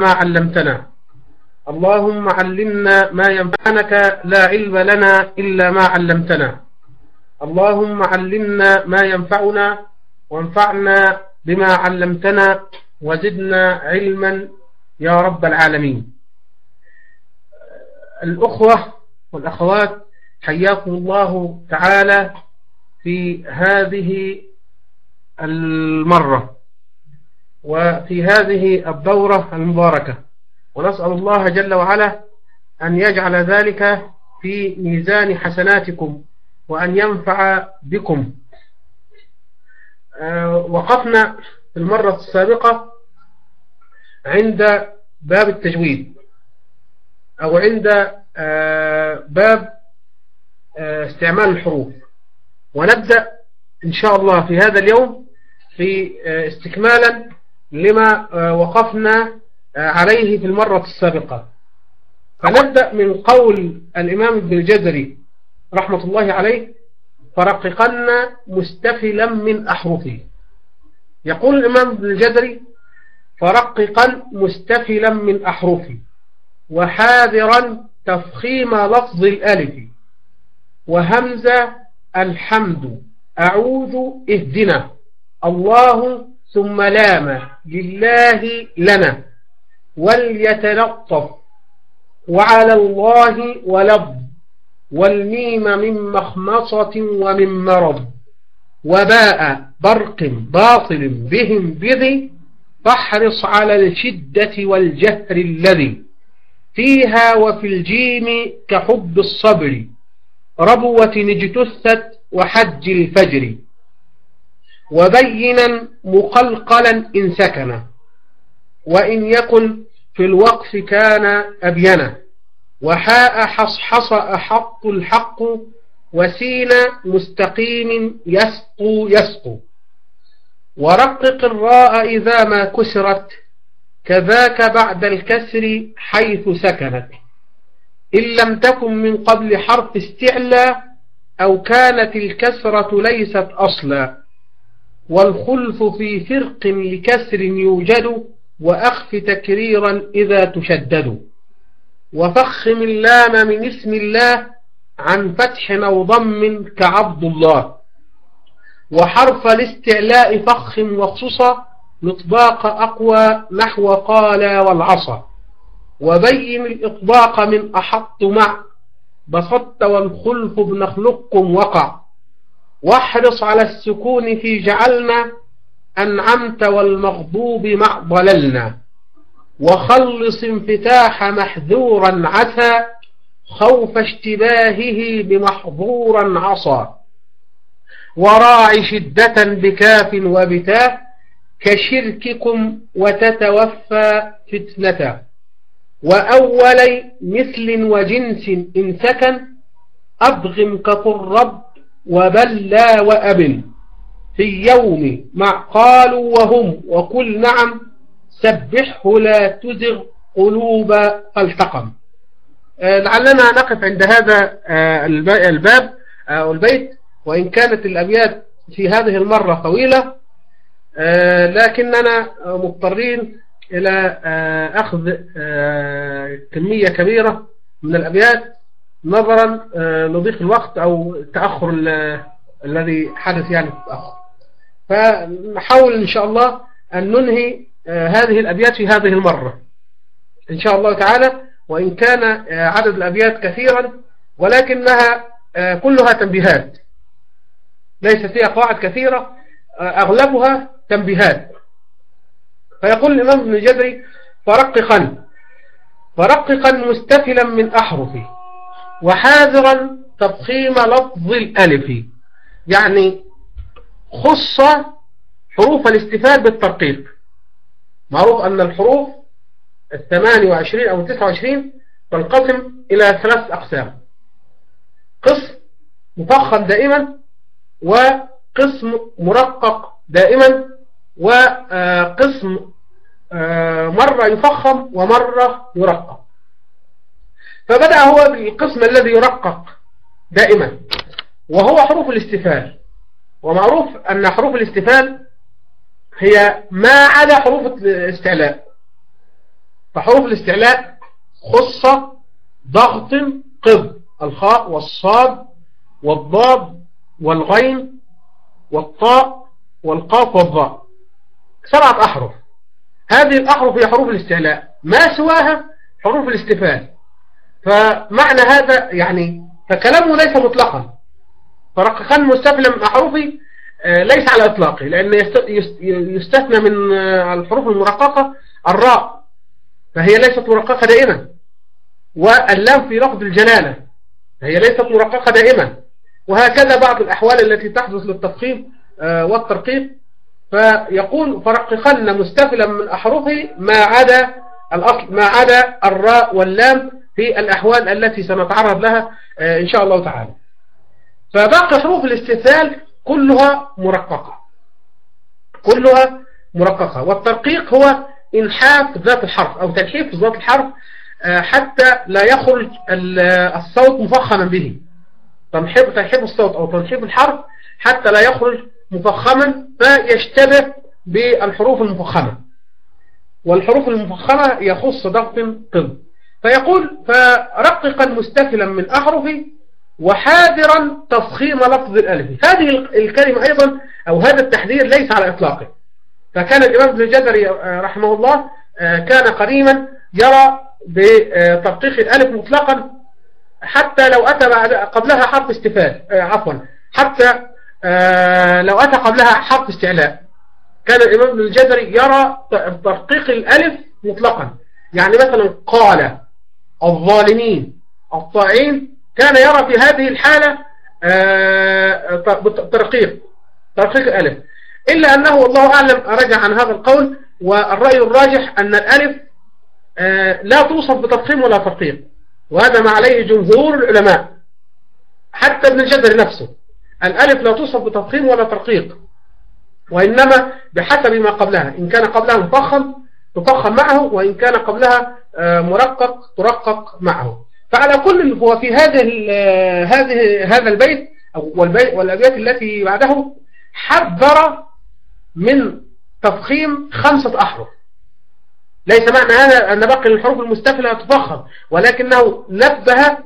ما علمتنا. اللهم علمنا ما ينفعنك لا علم لنا إلا ما علمتنا. اللهم علمنا ما ينفعنا وانفعنا بما علمتنا وزدنا علما يا رب العالمين. الأخوة والأخوات حياكم الله تعالى في هذه المرة. وفي هذه الدورة المباركة. ونسأل الله جل وعلا أن يجعل ذلك في ميزان حسناتكم وأن ينفع بكم. آه، وقفنا في المرة السابقة عند باب التجويد أو عند آه، باب آه، استعمال الحروف. ونبدأ إن شاء الله في هذا اليوم في استكمالا لما وقفنا عليه في المرة السابقة. فنبدأ من قول الإمام ابن الجزري رحمة الله عليه فرققن مستفلا من أحرفه. يقول الإمام ابن الجزري فرققا مستفلا من أحرفه وحاذرا تفخيم لفظ الألف. وهمزة الحمد أعوذ اهدنا. الله ثم لام. لله لنا. وليتلطف. وعلى الله ولب. والميم من مخمصة ومن مرض. وباء برق باطل بهم بذي فاحرص على الشدة والجهر الذي. فيها وفي الجيم كحب الصبر. ربوة اجتثت وحج الفجر. وبينا مقلقلا إن سكن وإن يكن في الوقف كان أبينا وحاء حصحص أحط الحق وسين مستقيم يسقو يسقو. ورقق الراء إذا ما كسرت كذاك بعد الكسر حيث سكنت. إن لم تكن من قبل حرف استعلى أو كانت الكسرة ليست أصلا. والخلف في فرق لكسر يوجد وأخف تكريرا إذا تشدد. وفخم اللام من اسم الله عن فتح أو ضم كعبد الله. وحرف الاستعلاء فخم وخصوصا مطباق أقوى نحو قال والعصا وبين الإطباق من أحط مع بسطت والخلف بنخلقكم وقع. واحرص على السكون في جعلنا أنعمت والمغضوب مع ضللنا. وخلص انفتاح محذورا عسى خوف اشتباهه بمحظورا عصى. وراع شدة بكاف وبتاء كشرككم وتتوفى فتنة. وأولي مثل وجنس إن سكن أبغم كطرب وبلا وأبن في يوم مع قالوا وهم وقل نعم سبحه لا تزغ قلوب فالتقم آه، لعلنا نقف عند هذا آه، الباب أو البيت وإن كانت الأبيات في هذه المرة طويلة آه، لكننا مضطرين إلى أخذ كمية كبيرة من الأبيات نظرا لضيق الوقت أو التأخر الذي حدث يعني التأخر فنحاول إن شاء الله أن ننهي آه، هذه الأبيات في هذه المرة. إن شاء الله تعالى وإن كان آه، عدد الأبيات كثيرا ولكنها آه، كلها تنبيهات. ليس فيها قواعد كثيرة أغلبها تنبيهات. فيقول الإمام ابن الجزري فرققا فرققا مستفلا من أحرفه. وحاذرا تضخيم لفظ الألف يعني خص حروف الاستفال بالترقيق. معروف أن الحروف الثمانية وعشرين أو التسعة وعشرين تنقسم إلى ثلاث أقسام. قسم مفخم دائما وقسم مرقق دائما وقسم آه، مرة يفخم ومرة يرقق. فبدأ هو بالقسم الذي يرقق دائما وهو حروف الاستفال. ومعروف أن حروف الاستفال هي ما عدا حروف الاستعلاء. فحروف الاستعلاء خصة ضغط قض الخاء والصاد والضاد والغين والطاء والقاف والضاء. سبعة أحرف. هذه الأحرف هي حروف الاستعلاء. ما سواها؟ حروف الاستفال. فمعنى هذا يعني فكلامه ليس مطلقا. فرققان مستفلا من أحرفه ليس على إطلاقه لأن يستثنى من آه، الحروف المرققة الراء فهي ليست مرققة دائما. واللام في لفظ الجلالة هي ليست مرققة دائما. وهكذا بعض الأحوال التي تحدث للتفخيم آه، والترقيق. فيقول فرققن مستفلا من أحرفه ما عدا الأصل ما عدا الراء واللام في الأحوال التي سنتعرض لها إن شاء الله تعالى. فباقي حروف الاستثال كلها مرققة. كلها مرققة. والترقيق هو إنحاف ذات الحرف أو تنحيف ذات الحرف آه، حتى لا يخرج الصوت مفخما به. تنحيف تنحيف الصوت أو تنحيف الحرف حتى لا يخرج مفخما فيشتبه بالحروف المفخمة. والحروف المفخمة يخص ضغط طب. فيقول فرققا مستفلا من أحرفه وحاذرا تفخيم لفظ الألف. هذه الكلمة أيضا أو هذا التحذير ليس على إطلاقه. فكان الإمام ابن الجزري آه، رحمه الله آه، كان قديما يرى بترقيق الألف مطلقا حتى لو أتى قبلها حرف استفاد آه، عفوا حتى لو أتى قبلها حرف استعلاء. كان الإمام ابن الجزري يرى ترقيق الألف مطلقا. يعني مثلا قال الظالمين الطائعين كان يرى في هذه الحالة آه، ترقيق ترقيق الألف. إلا أنه والله أعلم رجع عن هذا القول والرأي الراجح أن الألف آه، لا توصف بتفخيم ولا ترقيق. وهذا ما عليه جمهور العلماء حتى ابن الجزر نفسه. الألف لا توصف بتفخيم ولا ترقيق وإنما بحسب ما قبلها. إن كان قبلها مفخم تفخم معه وإن كان قبلها آه، مرقق ترقق معه. فعلى كل هو في هذه هذه هذا البيت والأبيات التي بعده حذر من تفخيم خمسة أحرف. ليس معنى هذا أن باقي الحروف المستفلة تفخم ولكنه نبه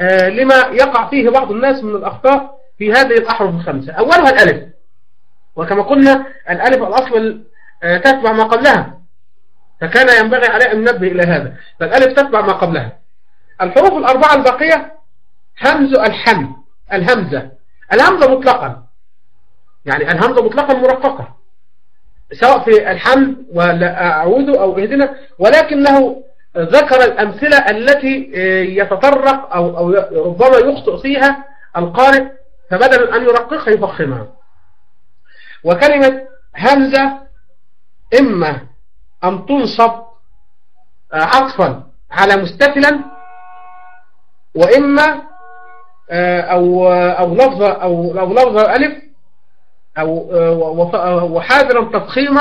آه، لما يقع فيه بعض الناس من الأخطاء في هذه الأحرف الخمسة. أولها الألف. وكما قلنا الألف الأصل آه، تتبع ما قبلها. فكان ينبغي عليه أن ننبه إلى هذا. فالألف تتبع ما قبلها. الحروف الأربعة الباقية همز الحم الهمزة. الهمزة مطلقا. يعني الهمزة مطلقا مرققة سواء في الحمد ولا أعوذ أو اهدنا ولكنه ذكر الأمثلة التي يتطرق أو, أو ربما يخطئ فيها القارئ فبدل أن يرققها يفخمها. وكلمة همزة إما أن تنصب عطفا على مستفلا وإما آه، أو أو لفظة أو أو لفظة ألف أو آه، وحاذرا تفخيم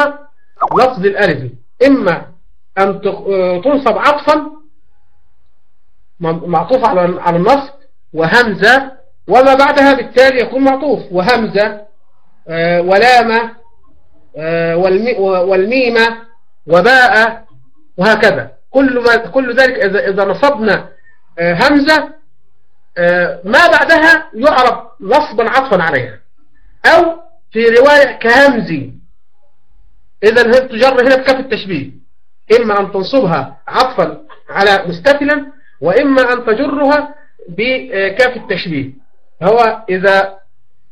لفظ الألف. إما أن آه، تنصب عطفا معطوف على على النصب وهمزة وما بعدها بالتالي يكون معطوف وهمزة ولامة والميمة وباء وهكذا. كل ما كل ذلك إذا إذا نصبنا آه، همزة آه، ما بعدها يعرف نصبا عطفا عليها. أو في رواية كهمزي. إذا تجر هنا بكف التشبيه. إما أن تنصبها عطفا على مستفلا وإما أن تجرها بكاف التشبيه. هو إذا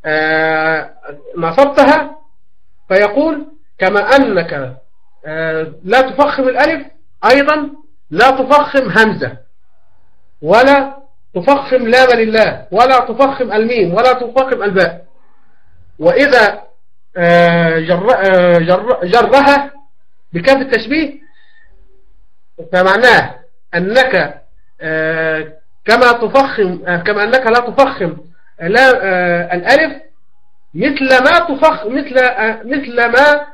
آه، نصبتها فيقول كما أنك لا تفخم الألف أيضا لا تفخم همزة ولا تفخم لام لله ولا تفخم الميم ولا تفخم الباء. وإذا آه، جر آه، جر جرها بكاف التشبيه فمعناه أنك آه، كما تفخم كما أنك لا تفخم لا الألف مثل ما تفخ مثل مثل ما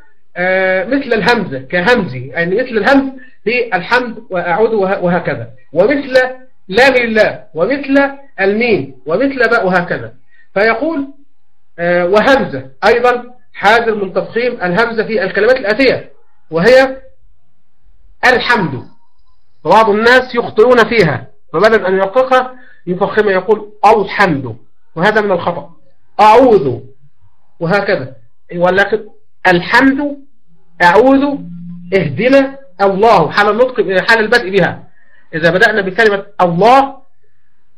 مثل الهمزة كهمزي يعني مثل الهمز في الحمد وأعود وهكذا. ومثل لام لله ومثل الميم ومثل باء وهكذا. فيقول آه، وهمزة. أيضا حاذر من تفخيم الهمزة في الكلمات الآتية وهي الحمد. وبعض الناس يخطئون فيها فبدل أن يرققها يفخمها يقول الحمد وهذا من الخطأ. أعوذ وهكذا. ولكن الحمد أعوذ اهدنا الله. حال النطق حال البدء بها. إذا بدأنا بكلمة الله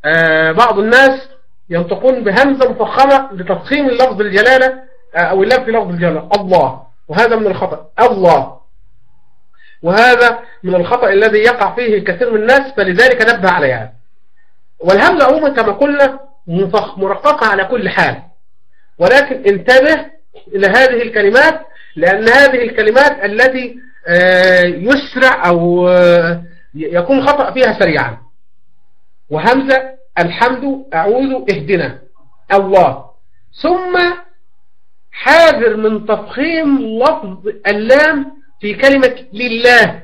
آه بعض الناس ينطقون بهمزة مفخمة لتفخيم اللفظ الجلالة آه أو اللفظ لفظ الجلالة. الله. وهذا من الخطأ. الله. وهذا من الخطأ الذي يقع فيه كثير من الناس فلذلك نبه عليها. والهمزة عموما كما قلنا مرققة على كل حال. ولكن انتبه إلى هذه الكلمات لأن هذه الكلمات التي آه، يسرع أو آه، يكون خطأ فيها سريعا. وهمزة الحمد أعوذ اهدنا. الله. ثم حاذر من تفخيم لفظ اللام في كلمة لله.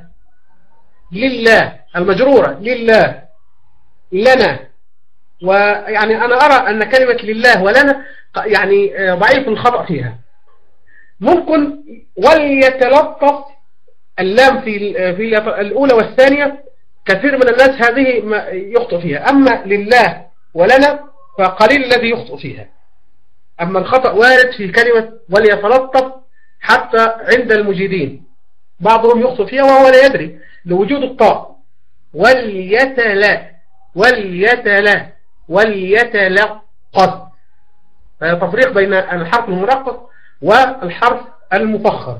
لله المجرورة لله. لنا. ويعني أنا أرى أن كلمة لله ولنا يعني آه، ضعيف الخطأ فيها. ممكن وليتلطف اللام في في الأولى والثانية كثير من الناس هذه يخطئ فيها. أما لله ولنا فقليل الذي يخطئ فيها. أما الخطأ وارد في كلمة وليتلطف حتى عند المجيدين. بعضهم يخطئ فيها وهو لا يدري. لوجود الطاء. وليتلا وليتلا وليتلقف تفريق بين الحرف المرقق والحرف المفخر.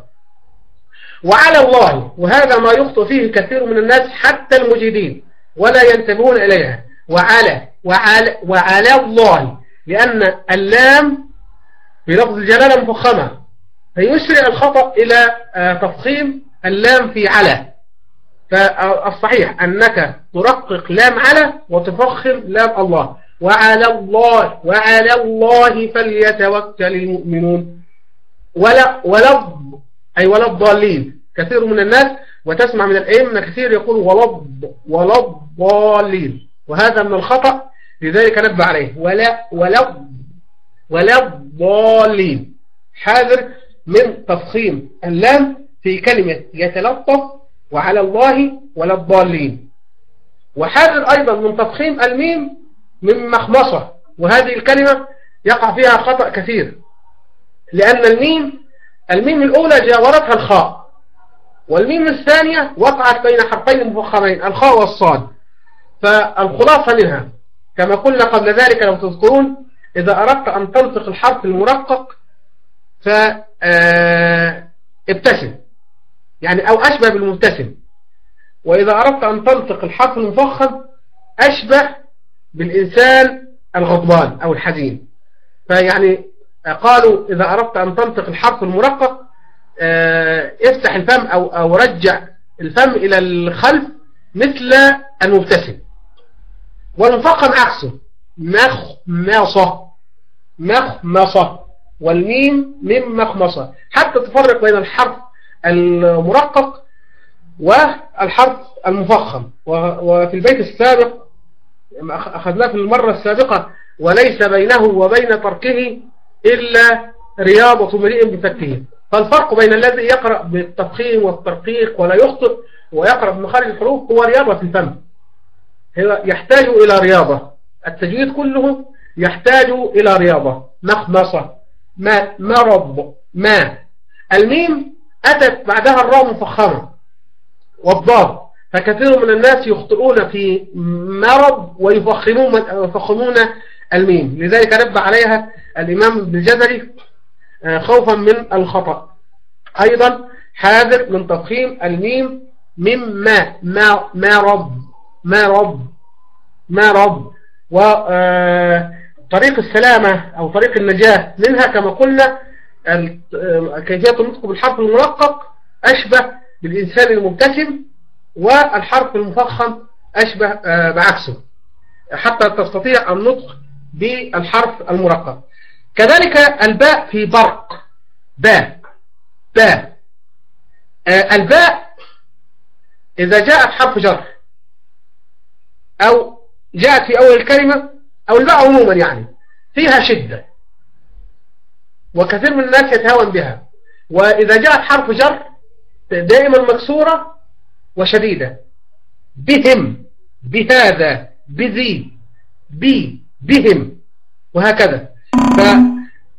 وعلى الله وهذا ما يخطئ فيه كثير من الناس حتى المجيدين ولا ينتبهون إليها. وعلى وعلى, وعلى الله لأن اللام بلفظ الجلالة مفخمة فيسرع الخطأ إلى آه، تفخيم اللام في على. فالصحيح أنك ترقق لام على وتفخم لام الله. وعلى الله وعلى الله فليتوكل المؤمنون. ولا ولا أي ولا الضالين كثير من الناس وتسمع من الأئمة كثير يقول ولا ولا الضالين وهذا من الخطأ لذلك نبه عليه. ولا ولا ولا الضالين حاذر من تفخيم اللام في كلمة يتلطف وعلى الله ولا الضالين وحاذر أيضا من تفخيم الميم من مخمصة. وهذه الكلمة يقع فيها خطأ كثير. لأن الميم الميم الأولى جاورتها الخاء والميم الثانية وقعت بين حرفين مفخمين الخاء والصاد. فالخلاصة منها كما قلنا قبل ذلك لو تذكرون إذا أردت أن تنطق الحرف المرقق فابتسم آه، يعني أو أشبه بالمبتسم. وإذا أردت أن تنطق الحرف المفخم أشبه بالإنسان الغضبان أو الحزين. فيعني قالوا إذا أردت أن تنطق الحرف المرقق آه، افتح الفم أو, أو رجع الفم إلى الخلف مثل المبتسم. والمفخم عكسه مخمصة. مخمصة. والميم من مخمصة. حتى تفرق بين الحرف المرقق والحرف المفخم. وفي البيت السابق أخذناه في المرة السابقة وليس بينه وبين تركه إلا رياضة مريء بفكه فالفرق بين الذي يقرأ بالتفخيم والترقيق ولا يخطئ ويقرأ بمخارج الحروف هو رياضة في الفم يحتاج إلى رياضة. التجويد كله يحتاج إلى رياضة. مخمصة ما مرض ما الميم أتت بعدها الراء مفخمة والضاد. فكثير من الناس يخطئون في مرض ويفخمون الميم. لذلك نبه عليها الإمام ابن الجزري آه، خوفا من الخطأ. أيضا حاذر من تفخيم الميم مما ما ما رب ما رب ما رب. وطريق السلامة أو طريق النجاة منها كما قلنا كيفية النطق بالحرف المرقق أشبه بالإنسان المبتسم والحرف المفخم أشبه آه، بعكسه. حتى تستطيع النطق بالحرف المرقق كذلك الباء في برق. باء. باء. آه، الباء إذا جاءت حرف جر أو جاءت في أول الكلمة أو الباء عموما يعني فيها شدة. وكثير من الناس يتهاون بها. وإذا جاءت حرف جر دائما مكسورة وشديدة. بهم. بهذا. بذي. بي. بهم. وهكذا.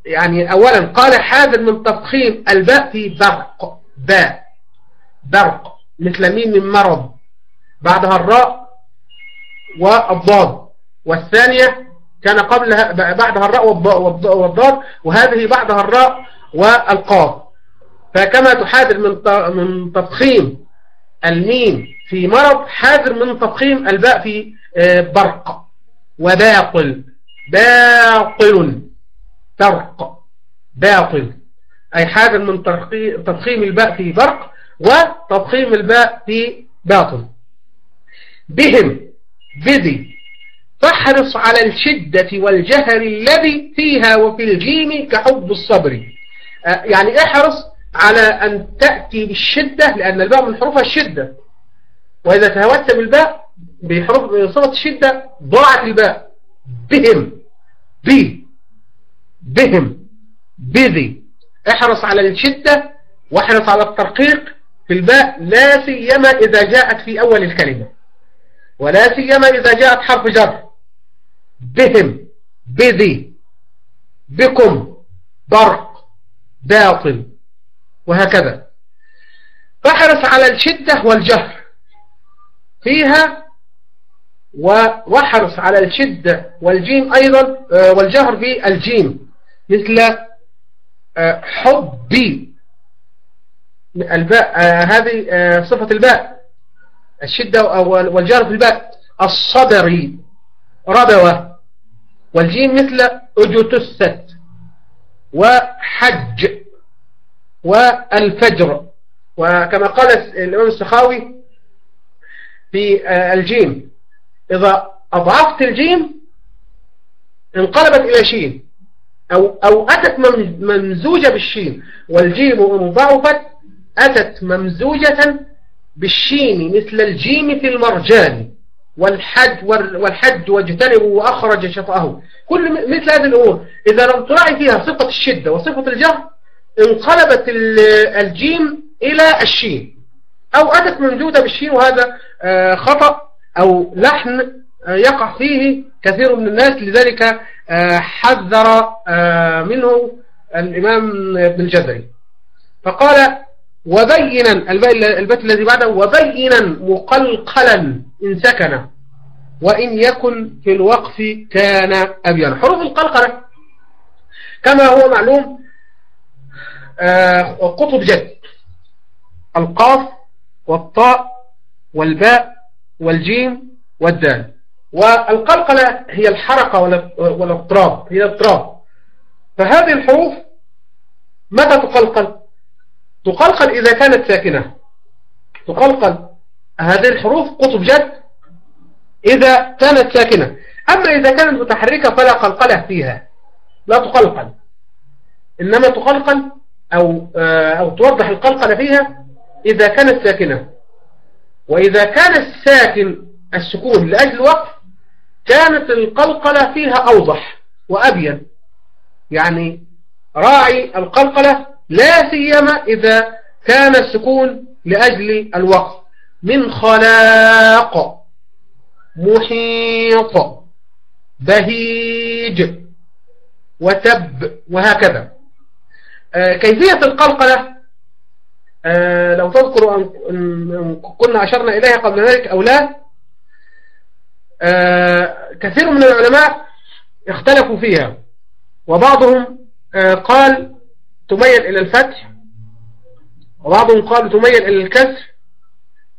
يعني أولا قال حاذر من تفخيم الباء في برق باء برق مثل ميم من مرض. بعدها الراء والضاد. والثانية كان قبلها بعدها الراء والضاد. وهذه بعدها الراء والقاف. فكما تحاذر من من تفخيم الميم في مرض حاذر من تفخيم الباء في آه، برق. وباطل باطل ترق باطل. أي حاذر من تفخيم الباء في برق وتفخيم الباء في باطل. بهم بذي فاحرص على الشدة والجهر الذي فيها وفي الجيم كحب الصبر. آه، يعني احرص على أن تأتي بالشدة لأن الباء من حروفها الشدة. وإذا تهوت بالباء بحروف صفة الشدة ضاعت الباء. بهم بي. بهم. بذي. احرص على الشدة واحرص على الترقيق في الباء. لا سيما إذا جاءت في أول الكلمة. ولا سيما إذا جاءت حرف جر. بهم. بذي. بكم. برق. باطل. وهكذا. فاحرص على الشدة والجهر فيها. واحرص على الشدة والجيم أيضا. آه، والجهر في الجيم. مثل آه، حبي الباء آه، هذه صفة الباء الشدة والجهر في الباء الصدري ربوة والجيم مثل أجتست وحج والفجر وكما قال الإمام السخاوي في الجيم إذا أضعفت الجيم انقلبت إلى شين؟ أو, أو أتت ممزوجة بالشين والجيم إن ضعفت أتت ممزوجة بالشين مثل الجيم في المرجان والحج والحج واجتنبوا وأخرج شطأه. كل مثل هذه الأمور. إذا لم تراعي فيها صفة الشدة وصفة الجهر انقلبت الجيم إلى الشين. أو أتت ممزوجة بالشين وهذا آه، خطأ أو لحن آه، يقع فيه كثير من الناس لذلك حذر آه، منه الإمام ابن الجزري. فقال وبينا البيت الذي بعده وبينا مقلقلا إن سكن وإن يكن في الوقف كان أبينا. حروف القلقلة. كما هو معلوم قطب جد. القاف والطاء والباء والجيم والدال. والقلقلة هي الحركة والاضطراب هي الاضطراب. فهذه الحروف متى تقلقل؟ تقلقل إذا كانت ساكنة. تقلقل. هذه الحروف قطب جد إذا كانت ساكنة. أما إذا كانت متحركة فلا قلقلة فيها. لا تقلقل. إنما تقلقل أو, آه، أو توضح القلقلة فيها إذا كانت ساكنة. وإذا كان الساكن السكون لأجل الوقف كانت القلقلة فيها أوضح وأبين. يعني راعي القلقلة لا سيما إذا كان السكون لأجل الوقف من خلاق محيط بهيج وتب وهكذا. آه، كيفية القلقلة؟ آه، لو تذكروا أن كنا أشرنا إليها قبل ذلك أو لا كثير من العلماء اختلفوا فيها. وبعضهم آه، قال تميل إلى الفتح وبعضهم قالوا تميل إلى الكسر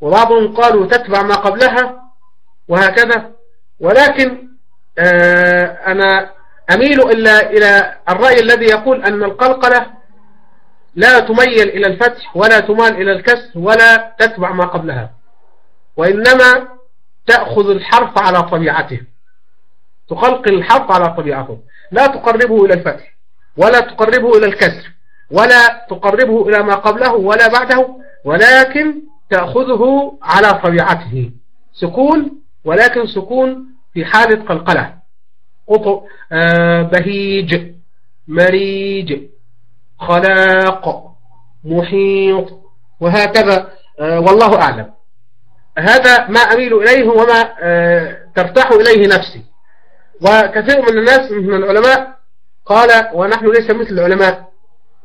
وبعضهم قالوا تتبع ما قبلها وهكذا. ولكن أنا أميل إلا إلى الرأي الذي يقول أن القلقلة لا تميل إلى الفتح ولا تمال إلى الكسر ولا تتبع ما قبلها. وإنما تأخذ الحرف على طبيعته. تقلقل الحرف على طبيعته. لا تقربه إلى الفتح ولا تقربه إلى الكسر ولا تقربه إلى ما قبله ولا بعده ولكن تأخذه على طبيعته. سكون ولكن سكون في حالة قلقلة آه، بهيج مريج خلاق محيط وهكذا. آه، والله أعلم. هذا ما أميل إليه وما آه، ترتاح إليه نفسي. وكثير من الناس من العلماء قال ونحن ليس مثل العلماء.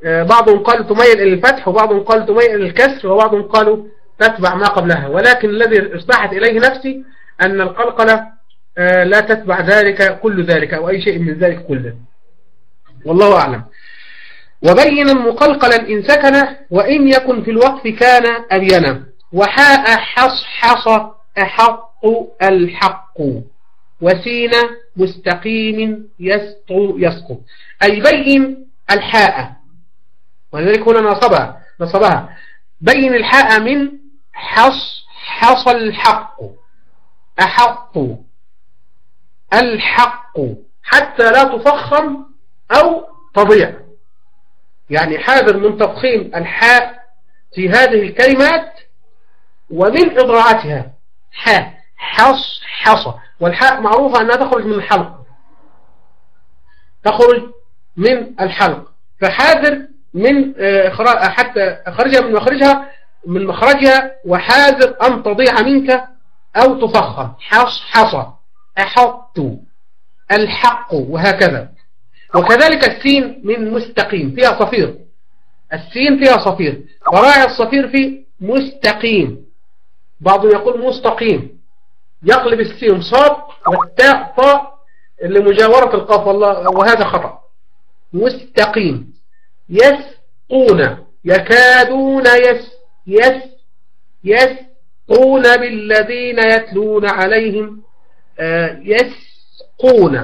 آه، بعضهم قال تميل إلى الفتح. وبعضهم قال تميل إلى الكسر. وبعضهم قالوا تتبع ما قبلها. ولكن الذي ارتاحت إليه نفسي أن القلقلة آه، لا تتبع ذلك كل ذلك أو أي شيء من ذلك كله. والله أعلم. وبين مقلقلا إن سكن وإن يكن في الوقف كان أبينا. وحاء حص حص أحق الحق. وسين مستقيم يسطو يسقط. أي بين الحاء. ولذلك هنا نصبها نصبها. بين الحاء من حص حص الحق. أحق. الحق. حتى لا تفخم أو تضيع. يعني حاذر من تفخيم الحاء في هذه الكلمات ومن إضراعتها حاء حص حص والحاء معروفة أنها تخرج من الحلق تخرج من الحلق. فحاذر من آه، حتى خرجها من مخرجها من مخرجها وحاذر أن تضيع منك أو تفخم حص حص أحط. الحق. وهكذا. وكذلك السين من مستقيم. فيها صفير. السين فيها صفير. وراعي الصفير في مستقيم. بعض يقول مستقيم. يقلب السين صاد والتاء طاء لمجاورة القاف والله وهذا خطأ. مستقيم. يسقون. يكادون يس يس يسقون بالذين يتلون عليهم آه، يسقون.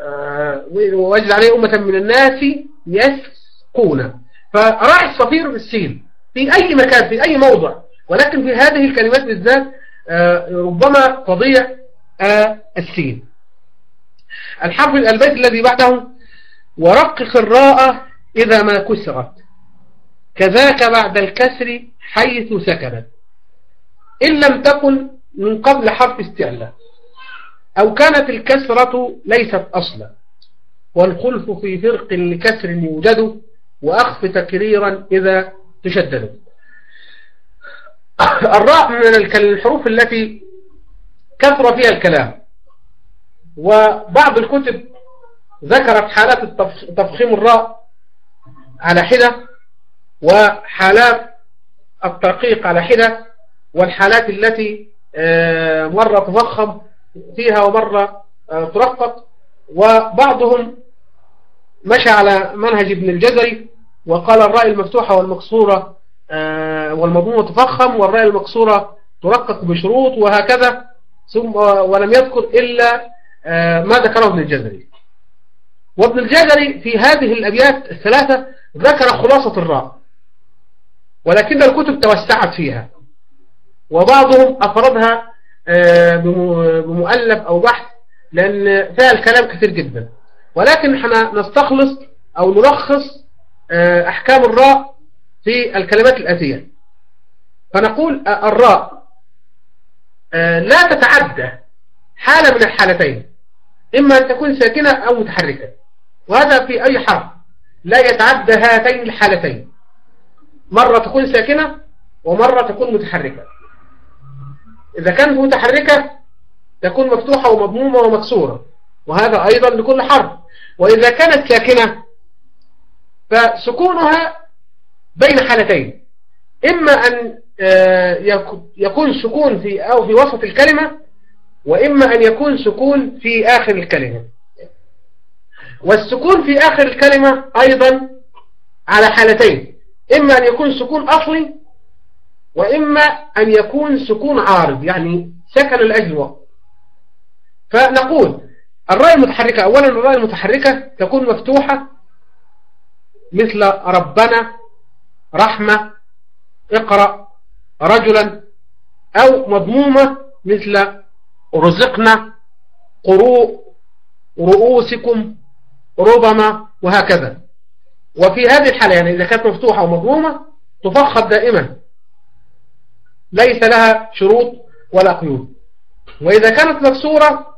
آه، ووجد عليه أمة من الناس يسقون. فراعي الصفير بالسين في أي مكان في أي موضع. ولكن في هذه الكلمات بالذات آه، ربما تضيع السين. الحرف البيت الذي بعده ورقق الراء إذا ما كسرت. كذاك بعد الكسر حيث سكنت. إن لم تكن من قبل حرف استعلاء. أو كانت الكسرة ليست أصلا. والخلف في فرق لكسر يوجد وأخف تكريرا إذا تشدد. الراء من الحروف التي كثر فيها الكلام. وبعض الكتب ذكرت حالات تفخيم الراء على حدة وحالات الترقيق على حدة والحالات التي آه، مرة تفخم فيها ومرة آه، ترقق. وبعضهم مشى على منهج ابن الجزري وقال الرأي المفتوحة والمكسورة آه، والمضمومة تفخم والرأي المكسورة ترقق بشروط وهكذا ثم ولم يذكر إلا ما ذكره ابن الجزري. وابن الجزري في هذه الأبيات الثلاثة ذكر خلاصة الراء ولكن الكتب توسعت فيها وبعضهم أفردها آه، بمؤلف أو بحث لأن فيها الكلام كثير جدا. ولكن إحنا نستخلص أو نلخص آه، أحكام الراء في الكلمات الآتية فنقول آه، الراء لا تتعدى حالة من الحالتين إما أن تكون ساكنة أو متحركة وهذا في أي حرف لا يتعدى هاتين الحالتين. مرة تكون ساكنة ومرة تكون متحركة. إذا كانت متحركة تكون مفتوحة ومضمومة ومكسورة وهذا أيضا لكل حرف. وإذا كانت ساكنة فسكونها بين حالتين. إما أن آه، يكون سكون في أو في وسط الكلمة وإما أن يكون سكون في آخر الكلمة. والسكون في آخر الكلمة أيضا على حالتين. إما أن يكون سكون أصلي وإما أن يكون سكون عارض يعني سكن الأجل وقت فنقول الرأي المتحركة أولا الرأي المتحركة تكون مفتوحة مثل ربنا رحمة اقرأ رجلا أو مضمومة مثل رزقنا قروء رؤوسكم ربما وهكذا. وفي هذه الحالة يعني إذا كانت مفتوحة ومضمومة تفخد دائما. ليس لها شروط ولا قيود. وإذا كانت مكسورة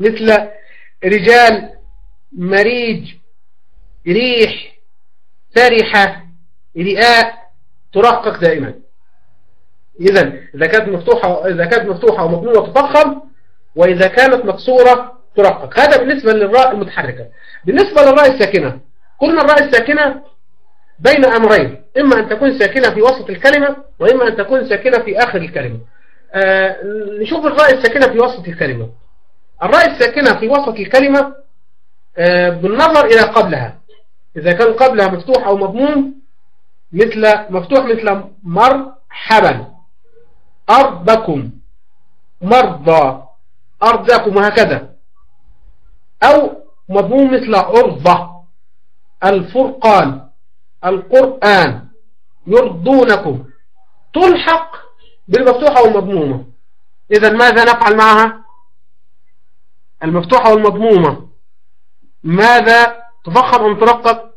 مثل رجال مريج ريح فرحة رئاء ترقق دائما. إذا إذا كانت مفتوحة إذا كانت مفتوحة ومضمومة تفخم وإذا كانت مكسورة ترقق. هذا بالنسبة للراء المتحركة. بالنسبة للراء الساكنة قلنا الراء الساكنة بين أمرين. إما أن تكون ساكنة في وسط الكلمة وإما أن تكون ساكنة في آخر الكلمة. آه نشوف الراء الساكنة في وسط الكلمة. الراء الساكنة في وسط الكلمة آه بالنظر إلى قبلها. إذا كان قبلها مفتوح أو مضموم مثل مفتوح مثل مرحبا أرضكم مرضى أرضكم وهكذا أو مضموم مثل عرضة الفرقان القرآن يرضونكم. تلحق بالمفتوحة والمضمومة إذا ماذا نفعل معها؟ المفتوحة والمضمومة ماذا تفخم أم ترقق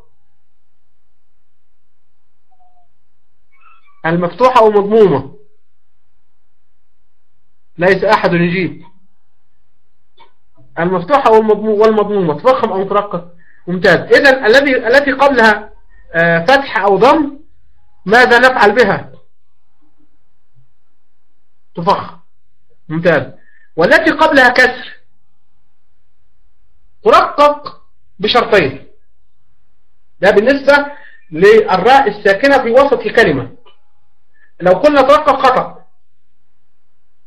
المفتوحة والمضمومة ليس أحد يجيب. المفتوحة والمضمومة. تفخم أو ترقق ممتاز. إذا الذي التي قبلها آه، فتح أو ضم ماذا نفعل بها؟ تفخم. ممتاز. والتي قبلها كسر. ترقق بشرطين. ده بالنسبة للراء الساكنة في وسط الكلمة. لو قلنا ترقق خطأ.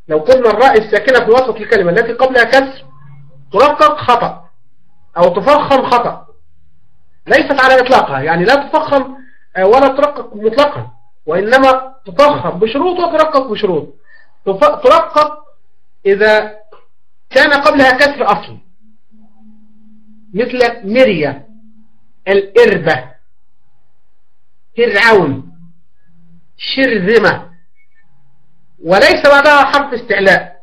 لو قلنا الراء الساكنة في وسط الكلمة التي قبلها كسر ترقق خطأ أو تفخم خطأ. ليست على إطلاقها يعني لا تفخم آه، ولا ترقق مطلقا وإنما تفخم بشروط وترقق بشروط. ترقق إذا كان قبلها كسر أصل مثل مريا الإربة فرعون. شرذمة. وليس بعدها حرف استعلاء.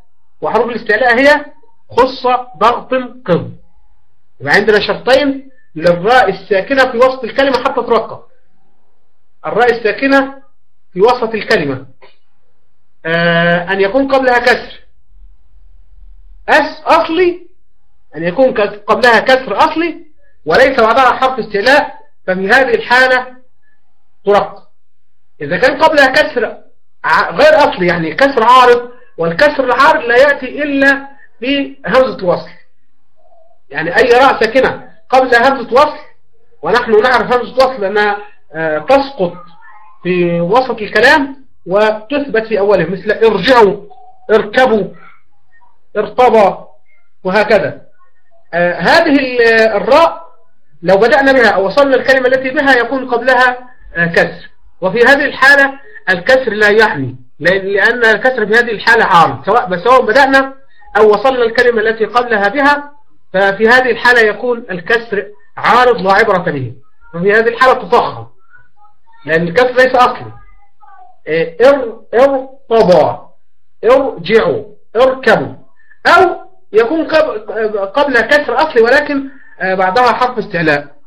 وحروف الاستعلاء هي خصة ضغط قض يبقى عندنا شرطين للراء الساكنة في وسط الكلمة حتى ترقق الراء الساكنة في وسط الكلمة. آه أن يكون قبلها كسر. أس أصلي أن يكون قبلها كسر أصلي وليس بعدها حرف استعلاء ففي هذه الحالة ترقق إذا كان قبلها كسر غير أصلي يعني كسر عارض والكسر العارض لا يأتي إلا في همزة وصل. يعني أي راء ساكنة قبل همزة وصل ونحن نعرف همزة وصل أنها آه، تسقط في وسط الكلام وتثبت في أوله مثل ارجعوا اركبوا ارتضى وهكذا. آه، هذه الراء لو بدأنا بها أو وصلنا الكلمة التي بها يكون قبلها آه، كسر. وفي هذه الحالة الكسر لا يعني لأن الكسر في هذه الحالة عارض سواء سواء بدأنا أو وصلنا الكلمة التي قبلها بها ففي هذه الحالة يكون الكسر عارض لا عبرة به. وفي هذه الحالة تفخم لأن الكسر ليس أصلي. ار ارتضى إرجعوا إركبوا. أو يكون قبل كسر أصلي ولكن آه، بعدها حرف استعلاء.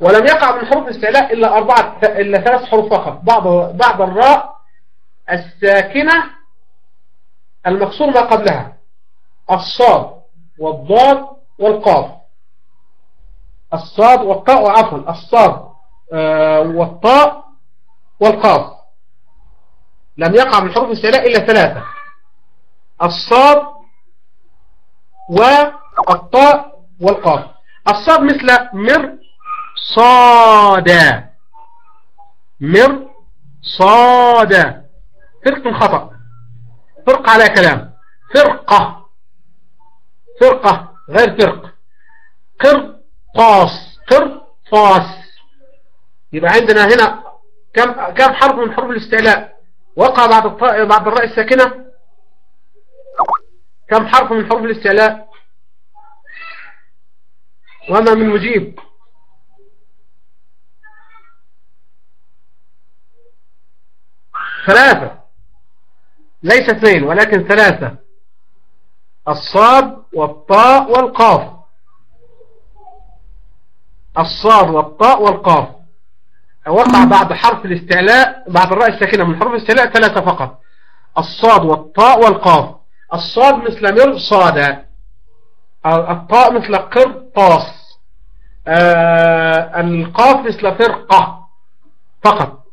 ولم يقع من حروف الاستعلاء إلا أربعة إلا ثلاث حروف فقط. بعض بعض الراء الساكنة المكسور ما قبلها. الصاد والضاد والقاف. الصاد والطاء وعفوا الصاد آه، والطاء والقاف. لم يقع من حروف الاستعلاء إلا ثلاثة. الصاد والطاء والقاف. الصاد مثل مر صادا مر صادا فرق خطأ. فرق على كلام. فرقة. فرقة غير فرق. قرطاس. قرطاس. يبقى عندنا هنا كم كم حرف من حروف الاستعلاء؟ وقع بعد الطاء بعد الراء الساكنة. كم حرف من حروف الاستعلاء؟ وما من مجيب. ثلاثة. ليس اثنين ولكن ثلاثة. الصاد والطاء والقاف. الصاد والطاء والقاف. وقع بعد حرف الاستعلاء بعد الراء الساكنة من حرف الاستعلاء ثلاثة فقط. الصاد والطاء والقاف. الصاد مثل مرصاد الطاء مثل قرطاس آه القاف مثل فرقة فقط.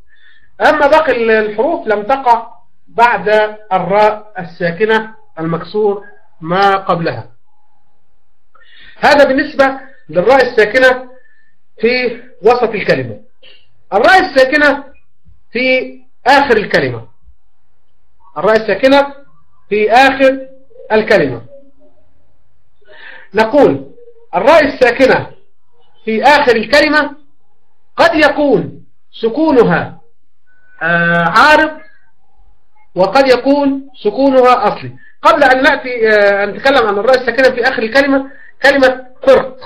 أما باقي الحروف لم تقع بعد الراء الساكنة المكسور ما قبلها. هذا بالنسبة للراء الساكنة في وسط الكلمة. الراء الساكنة في آخر الكلمة. الراء الساكنة في آخر الكلمة. نقول الراء الساكنة في آخر الكلمة قد يكون سكونها عارض وقد يكون سكونها أصلي. قبل أن نأتي آه، أن نتكلم عن الراء الساكنة في آخر الكلمة كلمة فرق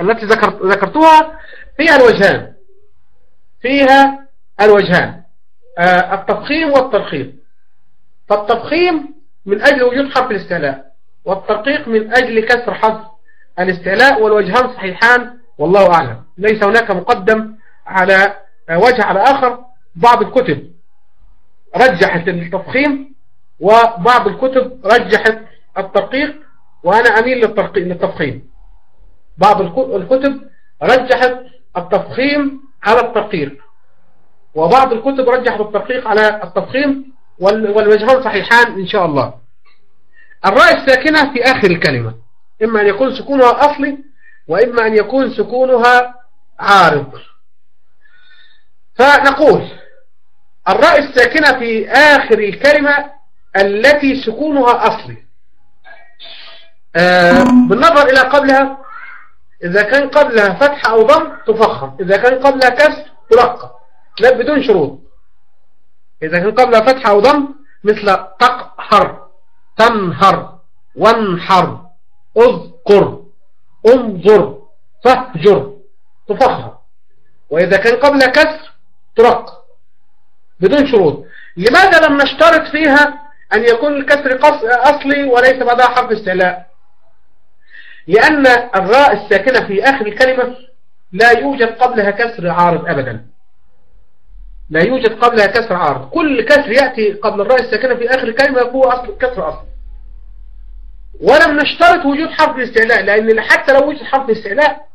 التي ذكرت ذكرتها فيها الوجهان. فيها الوجهان. آه، التفخيم والترخيم. فالتفخيم من أجل وجود حرف الاستعلاء والترقيق من أجل كسر حرف الاستعلاء والوجهان صحيحان والله أعلم. ليس هناك مقدم على وجه على آخر. بعض الكتب رجحت التفخيم وبعض الكتب رجحت الترقيق وأنا أميل للتفخيم. بعض الكتب رجحت التفخيم على الترقيق وبعض الكتب رجحت الترقيق على التفخيم والوجهان صحيحان إن شاء الله. الراء الساكنة في آخر الكلمة إما أن يكون سكونها أصلي وإما أن يكون سكونها عارض. فنقول الراء الساكنة في آخر الكلمة التي سكونها أصلي آه بالنظر إلى قبلها إذا كان قبلها فتح أو ضم تفخم إذا كان قبلها كسر ترقى لا بدون شروط. إذا كان قبلها فتح أو ضم مثل تقهر تنهر وانحر أذكر أنظر فهجر تفخم. وإذا كان قبلها كسر ترق بدون شروط. لماذا لم نشترط فيها أن يكون الكسر أصلي وليس بعدها حرف استعلاء؟ لأن الراء الساكنة في آخر الكلمة لا يوجد قبلها كسر عارض أبدا. لا يوجد قبلها كسر عارض. كل كسر يأتي قبل الراء الساكنة في آخر الكلمة هو أصل كسر أصل. ولم نشترط وجود حرف الاستعلاء لأن حتى لو وجد حرف الاستعلاء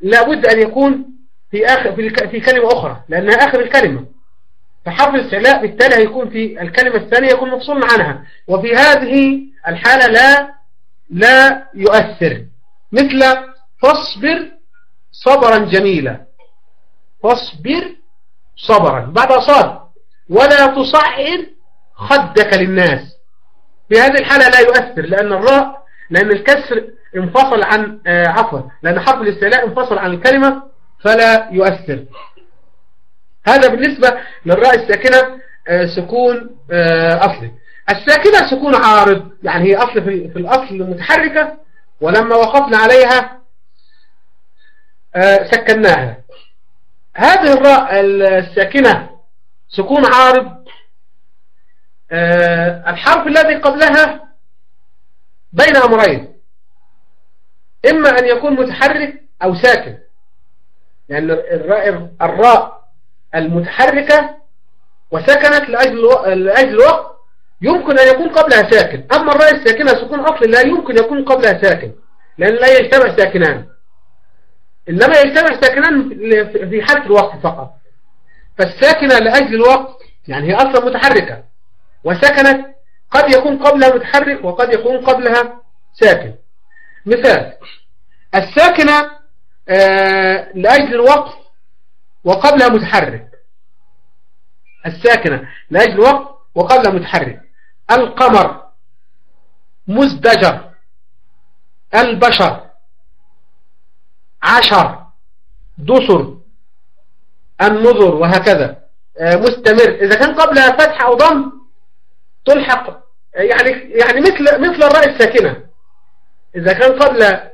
لابد أن يكون في آخر في كلمة أخرى لأنها آخر الكلمة. فحرف الاستعلاء بالتالي هيكون في الكلمة الثانية يكون مفصول عنها. وفي هذه الحالة لا لا يؤثر. مثل فاصبر صبرا جميلا. فاصبر صبرا. بعد صاد ولا تصعر خدك للناس. في هذه الحالة لا يؤثر لأن الراء لأن الكسر انفصل عن آه عفوا لأن حرف الاستعلاء انفصل عن الكلمة فلا يؤثر. هذا بالنسبة للراء الساكنة آه سكون آه أصلي. الساكنة سكون عارض يعني هي أصل في, الأصل متحركة ولما وقفنا عليها آه سكناها. هذه الراء الساكنة سكون عارض الحرف الذي قبلها بين أمرين. إما أن يكون متحرك أو ساكن. لأن يعني الراء المتحركة وسكنت لأجل لأجل الوقت يمكن أن يكون قبلها ساكن. أما الراء الساكنة سكون أصل لا يمكن يكون قبلها ساكن لأن لا يجتمع ساكنان. إنما يجتمع ساكنان في حالة الوقت فقط. فالساكنة لأجل الوقت يعني هي أصلا متحركة. وسكنت قد يكون قبلها متحرك وقد يكون قبلها ساكن. مثال الساكنة آه لأجل الوقت وقبلها متحرك. الساكنة. لأجل الوقت وقبلها متحرك. القمر. مزدجر. البشر. عشر. دسر. النظر وهكذا. آه، مستمر. إذا كان قبلها فتح أو ضم تلحق. يعني يعني مثل مثل الراء الساكنة. إذا كان قبل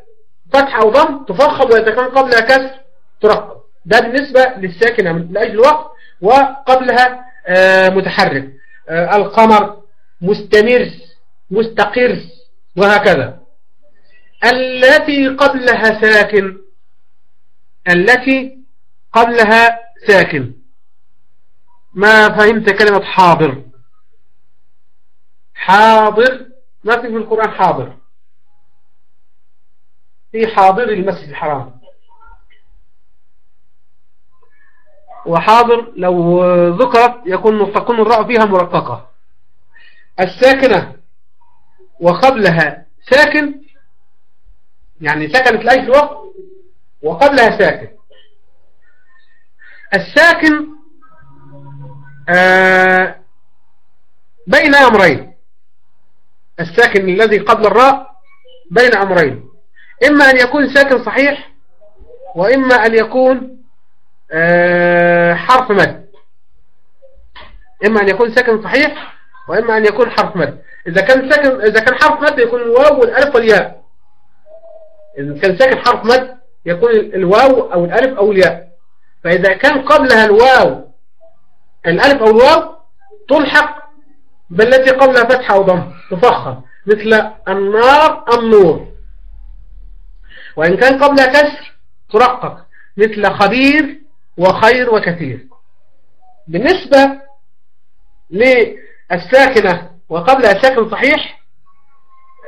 فتح أو ضم تفخم وإذا كان قبلها كسر ترقب. ده بالنسبة للساكنة لأجل الوقت وقبلها آه، متحرك. آه، القمر مستمر مستقر وهكذا. التي قبلها ساكن التي قبلها ساكن. ما فهمت كلمة حاضر؟ حاضر ما في في القرآن حاضر. في حاضر المسجد الحرام. وحاضر لو ذكرت يكون تكون الراء فيها مرققة. الساكنة وقبلها ساكن يعني سكنت الألف الوقت وقبلها ساكن. الساكن آه بين أمرين. الساكن الذي قبل الراء بين أمرين. إما أن يكون ساكن صحيح وإما أن يكون حرف مد. إما أن يكون ساكن صحيح وإما أن يكون حرف مد. إذا كان ساكن إذا كان حرف مد يكون الواو والألف والياء. إذا كان ساكن حرف مد يكون الواو أو الألف أو الياء. فإذا كان قبلها الواو الألف أو الواو تلحق بالتي قبلها فتحة أو ضم تفخم مثل النار النور وإن كان قبلها كسر ترقق مثل خبير وخير وكثير. بالنسبة للساكنة وقبلها ساكن صحيح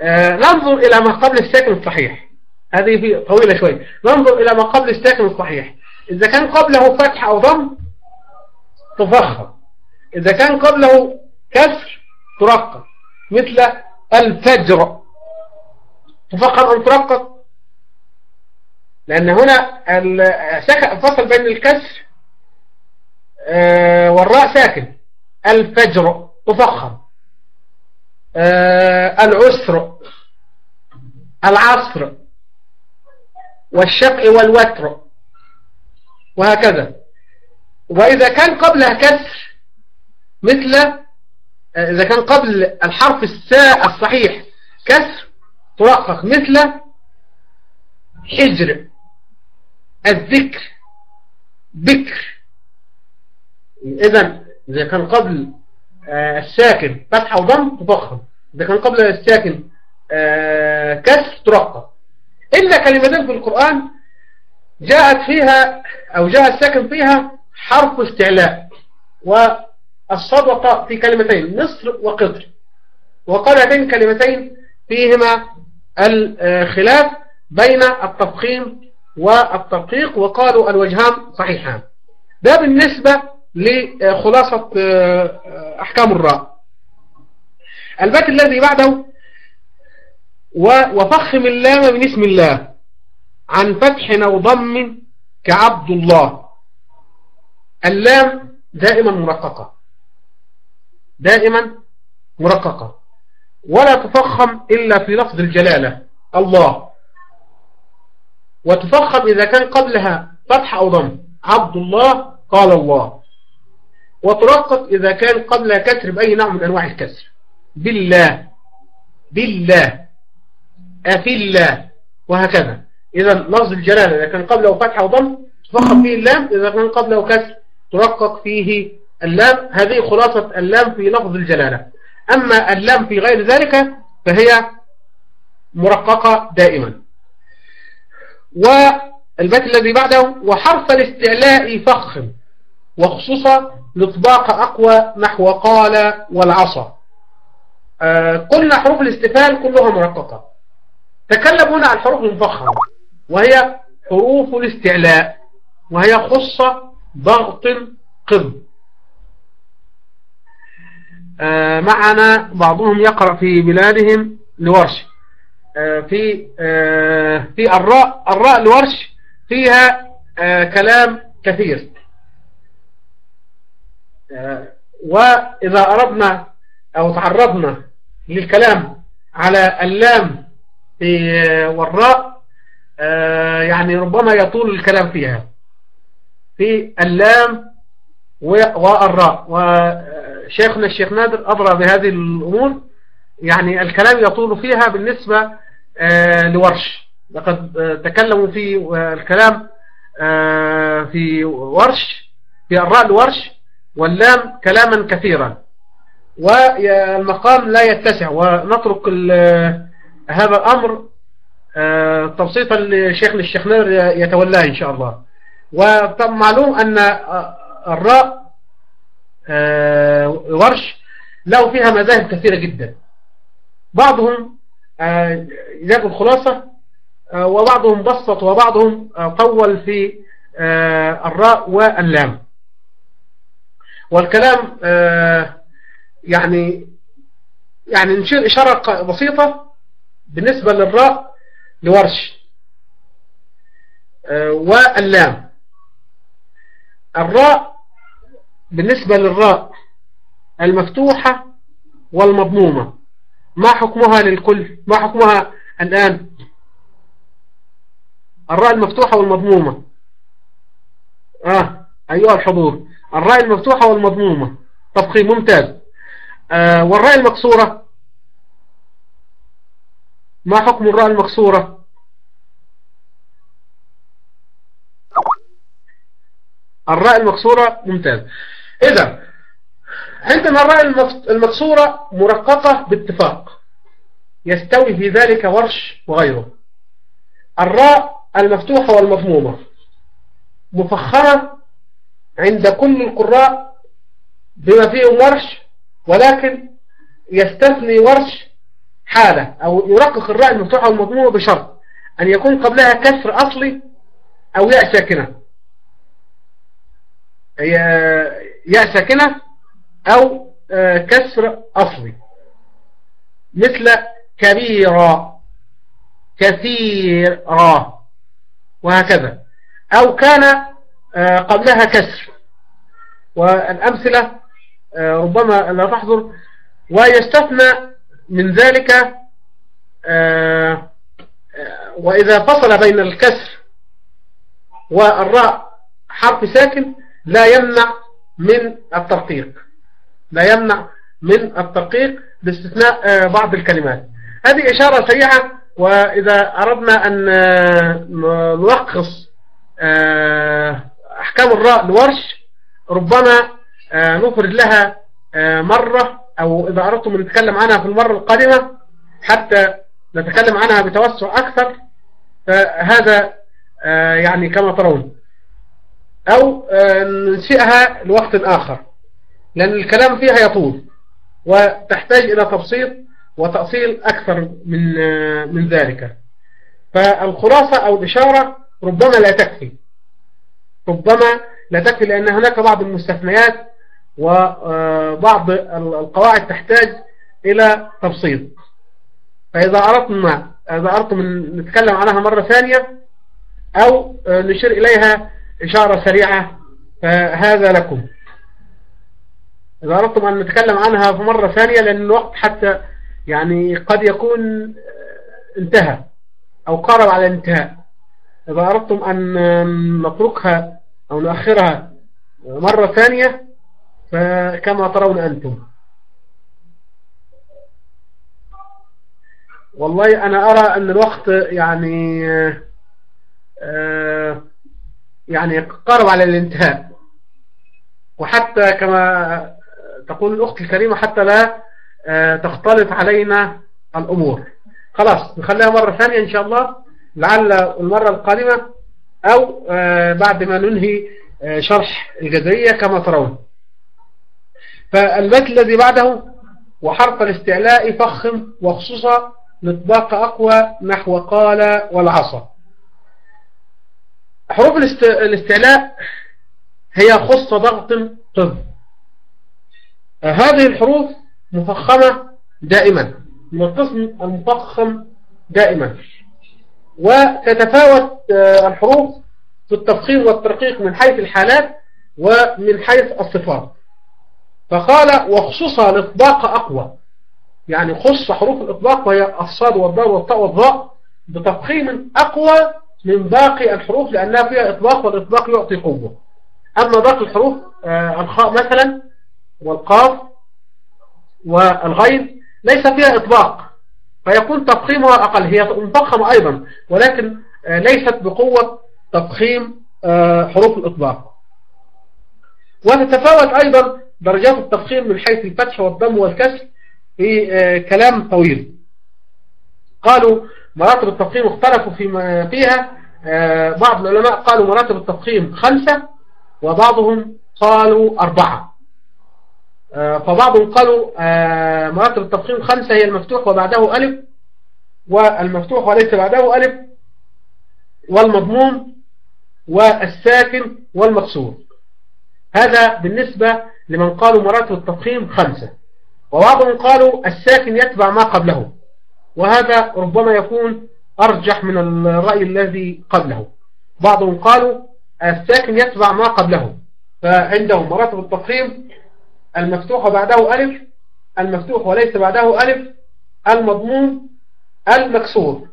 آه ننظر إلى ما قبل الساكن الصحيح هذه طويلة شوي. ننظر إلى ما قبل الساكن الصحيح إذا كان قبله فتح أو ضم تفخم إذا كان قبله كسر ترقق مثل الفجر. تفخم أو ترقق لأن هنا الفصل بين الكسر آه، والراء ساكن. الفجر تفخم. آه، العسر العصر والشفع والوتر وهكذا. وإذا كان قبلها كسر مثل إذا كان قبل الحرف الساء الصحيح كسر ترقق مثل حجر. الذكر بكر. إذا إذا كان قبل آه، الساكن فتحة وضم تفخم إذا كان قبل الساكن آه، كسر ترقق إلا كلمتين في القرآن جاءت فيها أو جاء الساكن فيها حرف استعلاء والصدقة في كلمتين مصر وقطر وقال هاتين كلمتين فيهما الخلاف بين التفخيم والترقيق وقالوا الوجهان صحيحان. ده بالنسبة لخلاصة أحكام الراء. البيت الذي بعده وفخم اللام من اسم الله عن فتح أو ضم كعبد الله. اللام دائما مرققة. دائما مرققة. ولا تفخم إلا في لفظ الجلالة الله. وتفخم إذا كان قبلها فتح أو ضم. عبد الله قال الله. وترقق إذا كان قبلها كسر بأي نوع من أنواع الكسر. بالله. بالله. أفي الله وهكذا. إذا لفظ الجلالة إذا كان قبله فتح أو ضم تفخم فيه اللام. إذا كان قبله كسر ترقق فيه اللام. هذه خلاصة اللام في لفظ الجلالة. أما اللام في غير ذلك فهي مرققة دائما. والبيت الذي بعده وحرف الاستعلاء فخم وخصوصا لطباق أقوى نحو قال والعصا. آه قلنا حروف الاستفال كلها مرققة. تكلم هنا عن حروف المفخمة وهي حروف الاستعلاء وهي خصة ضغط قض آه معنا بعضهم يقرأ في بلادهم لورش آه في آه في الراء الراء لورش فيها آه كلام كثير. آه وإذا أردنا أو تعرضنا للكلام على اللام آه، والراء آه، يعني ربما يطول الكلام فيها. في اللام والراء. وشيخنا الشيخ نادر أضرى بهذه الأمور. يعني الكلام يطول فيها بالنسبة آه، لورش. لقد تكلموا في الكلام في ورش في الراء الورش واللام كلاما كثيرا. والمقام لا يتسع ونترك هذا الأمر آه، تبسيطا لشيخنا الشيخ نير يتولاه إن شاء الله. ومعلوم أن آه، الراء آه، ورش له فيها مذاهب كثيرة جدا. بعضهم جاب الخلاصة وبعضهم بسط وبعضهم طول في الراء واللام. والكلام يعني يعني نشير إشارة بسيطة بالنسبة للراء لورش آه، واللام. الراء بالنسبة للراء المفتوحة والمضمومة. ما حكمها للكل؟ ما حكمها الآن؟ الراء المفتوحة والمضمومة. آه أيها الحضور. الراء المفتوحة والمضمومة. طبقي ممتاز. آه والراء المكسورة؟ ما حكم الراء المكسورة؟ الراء المكسورة ممتاز. إذا عندنا الراء المكسورة مرققة باتفاق يستوي في ذلك ورش وغيره. الراء المفتوحة والمضمومة مفخمة عند كل القراء بما فيه ورش ولكن يستثني ورش حالة أو يرقق الراء المفتوحة والمضمومة بشرط أن يكون قبلها كسر أصلي أو ياء ساكنة. ياء ساكنة أو آه، كسر أصلي مثل كبيرة كثيرة وهكذا. أو كان آه، قبلها كسر. والأمثلة آه، ربما لا تحضر. ويستثنى من ذلك وإذا فصل بين الكسر والراء حرف ساكن لا يمنع من الترقيق. لا يمنع من الترقيق باستثناء بعض الكلمات. هذه إشارة سريعة وإذا أردنا أن نلخص أحكام الراء لورش ربما نفرد لها مرة أو إذا أردتم أن نتكلم عنها في المرة القادمة حتى نتكلم عنها بتوسع أكثر فهذا يعني كما ترون. أو ننشئها لوقت آخر. لأن الكلام فيها يطول وتحتاج إلى تبسيط وتأصيل أكثر من من ذلك. فالخلاصة أو الإشارة ربما لا تكفي. ربما لا تكفي لأن هناك بعض المستثنيات وبعض القواعد تحتاج إلى تبسيط فإذا أردنا إذا أردتم نتكلم عنها مرة ثانية أو نشير إليها إشارة سريعة فهذا لكم. إذا أردتم أن نتكلم عنها في مرة ثانية لأن الوقت حتى يعني قد يكون انتهى أو قارب على الانتهاء. إذا أردتم أن نتركها أو نؤخرها مرة ثانية فكما ترون أنتم. والله أنا أرى أن الوقت يعني آه، يعني قرب على الانتهاء. وحتى كما تقول الأخت الكريمة حتى لا آه، تختلط علينا الأمور. خلاص نخليها مرة ثانية إن شاء الله. لعل المرة القادمة أو آه، بعد ما ننهي شرح الجزرية كما ترون. فالبيت الذي بعده وحرف الاستعلاء فخم وخصوصا نطباق أقوى نحو قال والعصا. حروف الاستعلاء هي خص ضغط طب. هذه الحروف مفخمة دائما. من القسم المفخم دائما. وتتفاوت آه، الحروف في التفخيم والترقيق من حيث الحالات ومن حيث الصفات. فقال وخصوصها الإطباق أقوى. يعني خص حروف الإطباق وهي الصاد والضاء والطاء والضاء بتفخيم أقوى من باقي الحروف لأنها فيها إطباق والإطباق يعطي قوة. أما باقي الحروف آه، الخاء مثلا والقاف والغين ليس فيها إطباق فيكون تفخيمها أقل هي مفخمة أيضا ولكن آه، ليست بقوة تفخيم آه، حروف الإطباق. وتتفاوت أيضا درجات التفخيم من حيث الفتح والضم والكسر في كلام طويل. قالوا مراتب التفخيم اختلفوا فيما فيها آه، بعض العلماء قالوا مراتب التفخيم خمسة وبعضهم قالوا أربعة. آه، فبعضهم قالوا آه، مراتب التفخيم خمسة هي المفتوح وبعده ألف والمفتوح وليس بعده ألف والمضموم والساكن والمكسور هذا بالنسبة لمن قالوا مراتب التفخيم خمسة. وبعضهم قالوا الساكن يتبع ما قبله وهذا ربما يكون أرجح من الرأي الذي قبله. بعضهم قالوا الساكن يتبع ما قبله فعندهم مراتب التفخيم المفتوح بعده ألف المفتوح وليس بعده ألف المضمون المكسور.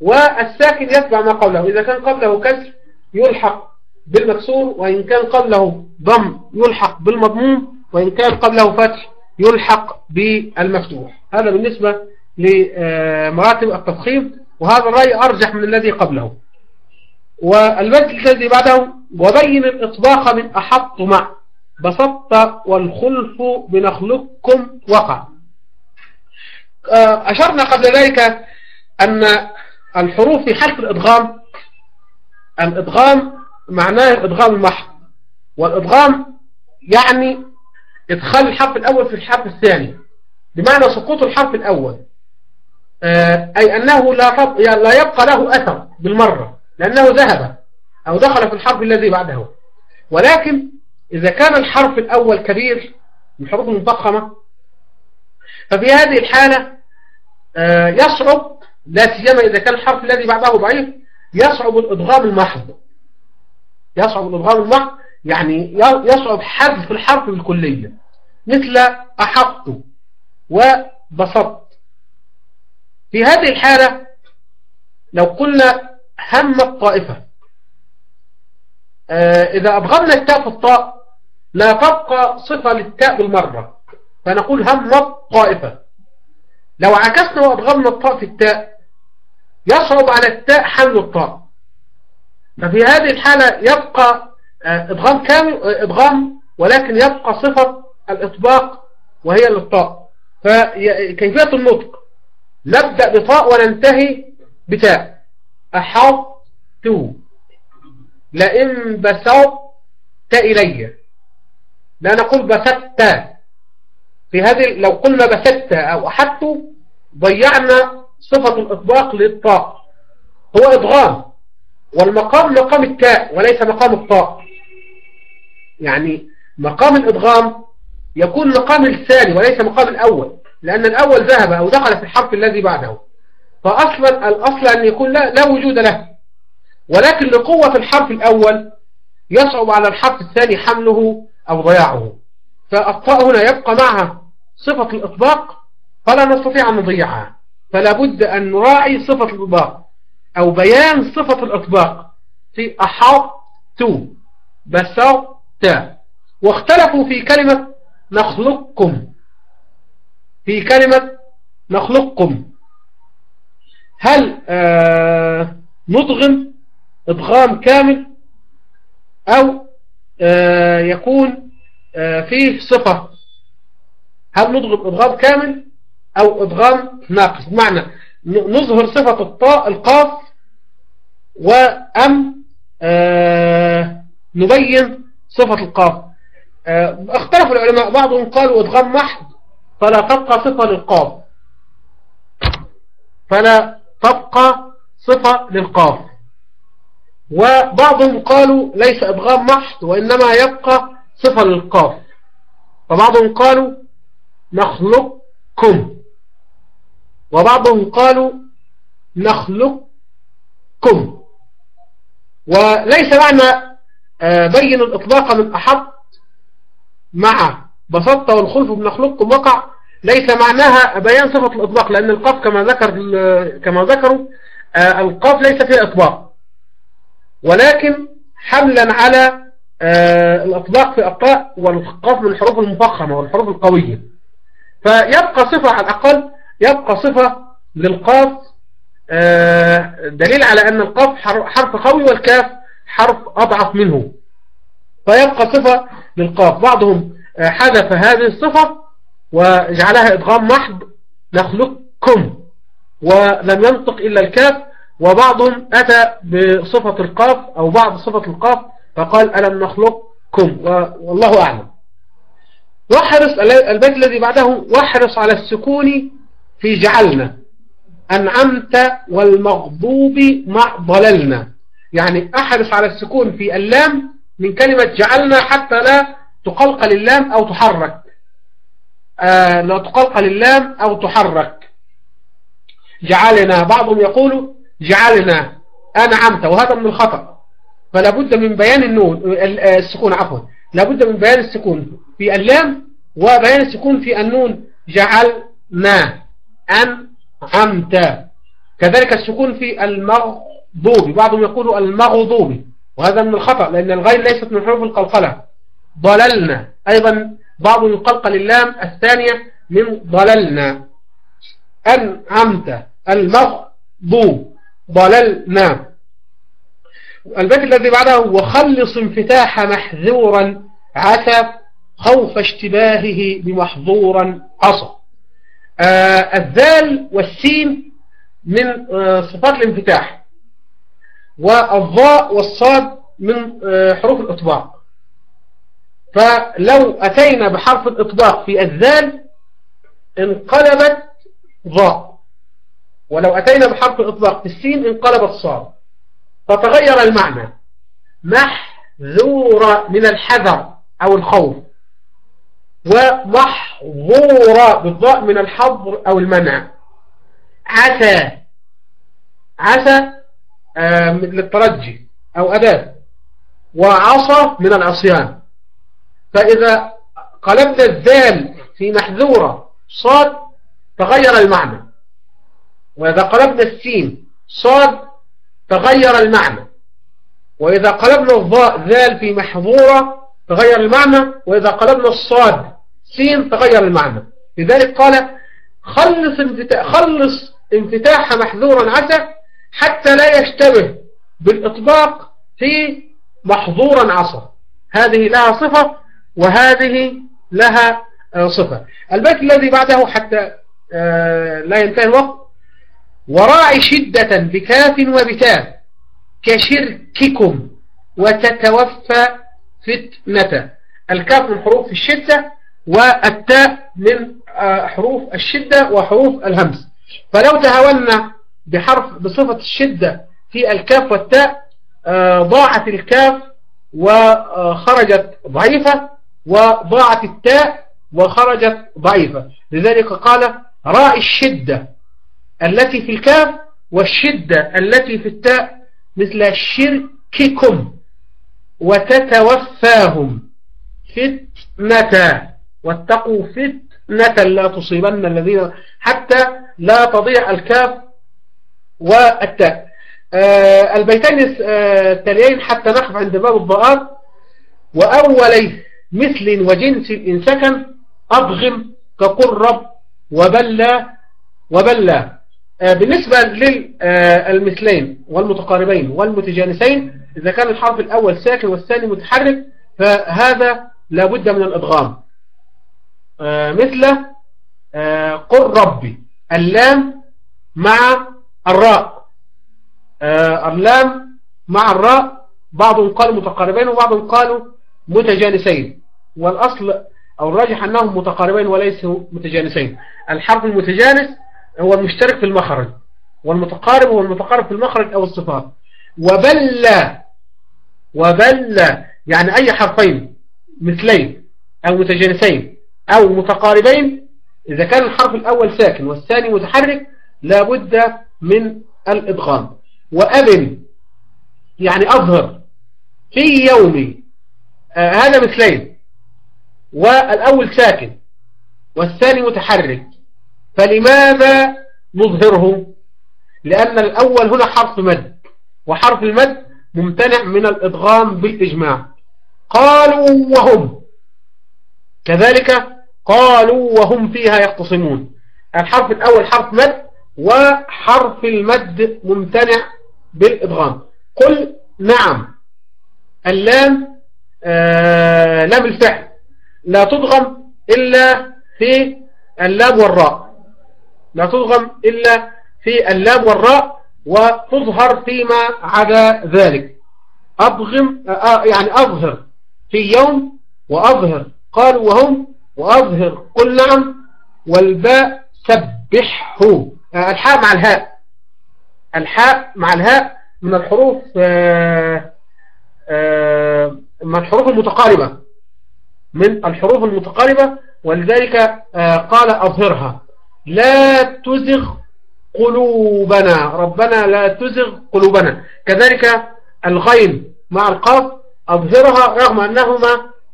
والساكن يتبع ما قبله. إذا كان قبله كسر يلحق بالمكسور وإن كان قبله ضم يلحق بالمضمون وإن كان قبله فتح يلحق بالمفتوح. هذا بالنسبة لمراتب التفخيم وهذا الرأي أرجح من الذي قبله. والمجلس الذي بعده وبين الإطباق من أحط مع. بسطت والخلف بنخلقكم وقع. آه، أشرنا قبل ذلك أن الحروف في حرف الإدغام الإدغام معناه الإدغام المحض والإدغام يعني إدخال الحرف الأول في الحرف الثاني بمعنى سقوط الحرف الأول. آه، أي أنه لا لا يبقى له أثر بالمرة لأنه ذهب أو دخل في الحرف الذي بعده. ولكن إذا كان الحرف الأول كبير من حروف المفخمة ففي هذه الحالة آه، يصعب لا سيما إذا كان الحرف الذي بعده ضعيف يصعب الإدغام المحض. يصعب الإدغام المحض يعني يصعب حذف الحرف بالكلية. مثل أحط وبسطت في هذه الحالة لو قلنا هم الطائفة آه، إذا أبغمنا التاء في الطاء لا تبقى صفة للتاء بالمرة. فنقول هم الطائفة لو عكسنا وأبغمنا الطاء في التاء يصعب على التاء حمل الطاء. ففي هذه الحالة يبقى آه، إدغام كامل آه، إدغام ولكن يبقى صفة الإطباق وهي للطاء. فكيفية النطق؟ نبدأ بطاء وننتهي بتاء. أحط لئن بسطت إلي. لا نقول بسطت في هذه لو قلنا بسطت أو أحدت ضيعنا صفة الإطباق للطاء هو إضغام. والمقام مقام التاء وليس مقام الطاء يعني مقام الإضغام يكون مقام الثاني وليس مقام الأول لأن الأول ذهب أو دخل في الحرف الذي بعده. فأصلا الأصل أن يكون لا, لا وجود له. ولكن لقوة الحرف الأول يصعب على الحرف الثاني حمله أو ضياعه. فالطاء هنا يبقى معها صفة الإطباق فلا نستطيع أن نضيعها. فلا بد أن نراعي صفة الإطباق أو بيان صفة الإطباق في بساط تا واختلفوا في كلمة نخلقكم. في كلمة نخلقكم. هل آه نضغم إضغام كامل أو يكون آه فيه صفة. هل نضغم إضغام كامل أو إضغام ناقص؟ بمعنى نظهر صفة الطاء القاف وأم آه نبين صفة القاف. آه اختلف العلماء بعضهم قالوا إضغام محض فلا تبقى صفة للقاف. فلا تبقى صفة للقاف. وبعضهم قالوا ليس إضغام محض وإنما يبقى صفة للقاف. فبعضهم قالوا نخلقكم. وبعضهم قالوا نخلقكم. وليس معنى آه، بين الإطلاق من أحط مع بسطة والخلف بنخلقكم وقع. ليس معناها بيان صفة الإطلاق لأن القاف كما ذكر كما ذكروا آه، القاف ليس فيها إطلاق. ولكن حملا على آه، الإطلاق في الطاء والقاف من الحروف المفخمة والحروف القوية. فيبقى صفة على الأقل يبقى صفة للقاف آه، دليل على أن القاف حرف قوي والكاف حرف أضعف منه. فيبقى صفة للقاف. بعضهم آه، حذف هذه الصفة وجعلها إدغام محض نخلقكم ولم ينطق إلا الكاف وبعضهم أتى بصفة القاف أو بعض صفة القاف فقال ألم نخلقكم؟ والله أعلم. واحرص البيت الذي بعده واحرص على السكون في جعلنا. أنعمت والمغضوب مع ضللنا. يعني أحرص على السكون في اللام من كلمة جعلنا حتى لا تقلقل اللام أو تحرك. آه لا تقلقل اللام أو تحرك. جعلنا بعضهم يقول جعلنا أنعمت وهذا من الخطأ. فلا بد من بيان النون السكون عفوا. لا بد من بيان السكون في اللام وبيان السكون في النون. جعلنا أنعمت كذلك السكون في المغضوب. بعضهم يقول المغضوب وهذا من الخطأ لأن الغين ليست من حروف القلقلة. ضللنا. أيضا بعض يقلقل اللام الثانية من ضللنا. أنعمت المغضوب. ضللنا البيت الذي بعده وخلص انفتاح محذورا عسى خوف اشتباهه بمحظورا عصى. آه الذال والسين من آه صفات الانفتاح والضاء والصاد من آه حروف الإطباق. فلو أتينا بحرف الإطباق في الذال انقلبت ضاء. ولو أتينا بحرف الإطباق في السين انقلبت صاد فتغير المعنى. محذورة من الحذر أو الخوف. ومحظورة بالضاء من الحظر أو المنع. عسى. عسى آه للترجي أو أداة. وعصى من العصيان. فإذا قلبنا الذال في محذورة صاد تغير المعنى. وإذا قلبنا السين صاد تغير المعنى. وإذا قلبنا الضاء ذال في محظورة تغير المعنى. وإذا قلبنا الصاد سين تغير المعنى. لذلك قال خلص خلص انفتاح محظورا عسى حتى لا يشتبه بالإطباق في محظورا عصى. هذه لها صفة وهذه لها صفة. البيت الذي بعده حتى لا ينتهي الوقت. وراعي شدة بكاف وبتاء كشرككم وتتوفى فتنة الكاف من حروف الشدة والتاء من حروف الشدة وحروف الهمس فلو تهاولنا بحرف بصفة الشدة في الكاف والتاء ضاعت الكاف وخرجت ضعيفة وضاعت التاء وخرجت ضعيفة. لذلك قال راء الشدة. التي في الكاف والشدة التي في التاء مثل شرككم وتتوفاهم. فتنة. واتقوا فتنة لا تصيبن الذين حتى لا تضيع الكاف والتاء. آه البيتين التاليين حتى نقف عند باب الضاءات وأولي مثل وجنس إن سكن أضغم كقرب وبلى وبلى. بالنسبة للمثلين والمتقاربين والمتجانسين إذا كان الحرف الأول ساكن والثاني متحرك فهذا لابد من الإضغام. مثل قل ربي اللام مع الراء. اللام مع الراء بعضهم قالوا متقاربين وبعضهم قالوا متجانسين. والأصل أو الراجح أنهم متقاربين وليسوا متجانسين. الحرف المتجانس هو المشترك في المخرج والمتقارب هو المتقارب في المخرج أو الصفات وبل وبل يعني أي حرفين مثلين أو متجانسين أو متقاربين إذا كان الحرف الأول ساكن والثاني متحرك لابد من الإدغام. وأذن يعني أظهر في يومي آه هذا مثلين. والأول ساكن والثاني متحرك. فلماذا نظهره لأن الأول هنا حرف مد وحرف المد ممتنع من الإدغام بالإجماع. قالوا وهم. كذلك قالوا وهم فيها يختصمون. الحرف الأول حرف مد وحرف المد ممتنع بالإدغام. قل نعم. اللام آه لام الفعل. لا تضغم إلا في اللام والراء. لا تضغم إلا في اللام والراء وتظهر فيما عدا ذلك. أضغم آه يعني أظهر في يوم وأظهر. قالوا وهم وأظهر. قل نعم والباء سبحه. آه الحاء مع الهاء. الحاء مع الهاء من الحروف آه من الحروف المتقاربة. من الحروف المتقاربة. ولذلك قال أظهرها. لا تزغ قلوبنا. ربنا لا تزغ قلوبنا. كذلك الغين مع القاف أظهرها رغم أنهما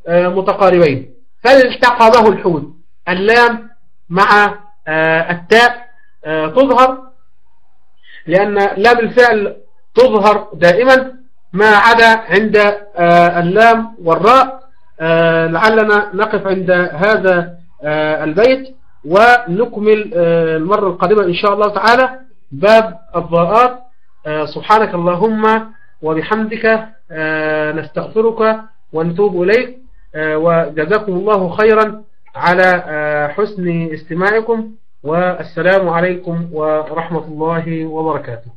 متقاربين. فالتقمه الحوت. اللام مع التاء تظهر لأن لام الفعل تظهر دائما ما عدا عند اللام والراء لعلنا نقف عند هذا البيت. ونكمل المرة القادمة إن شاء الله تعالى. باب الضاءات. سبحانك اللهم وبحمدك نستغفرك ونتوب إليك. وجزاكم الله خيرا على حسن استماعكم. والسلام عليكم ورحمة الله وبركاته.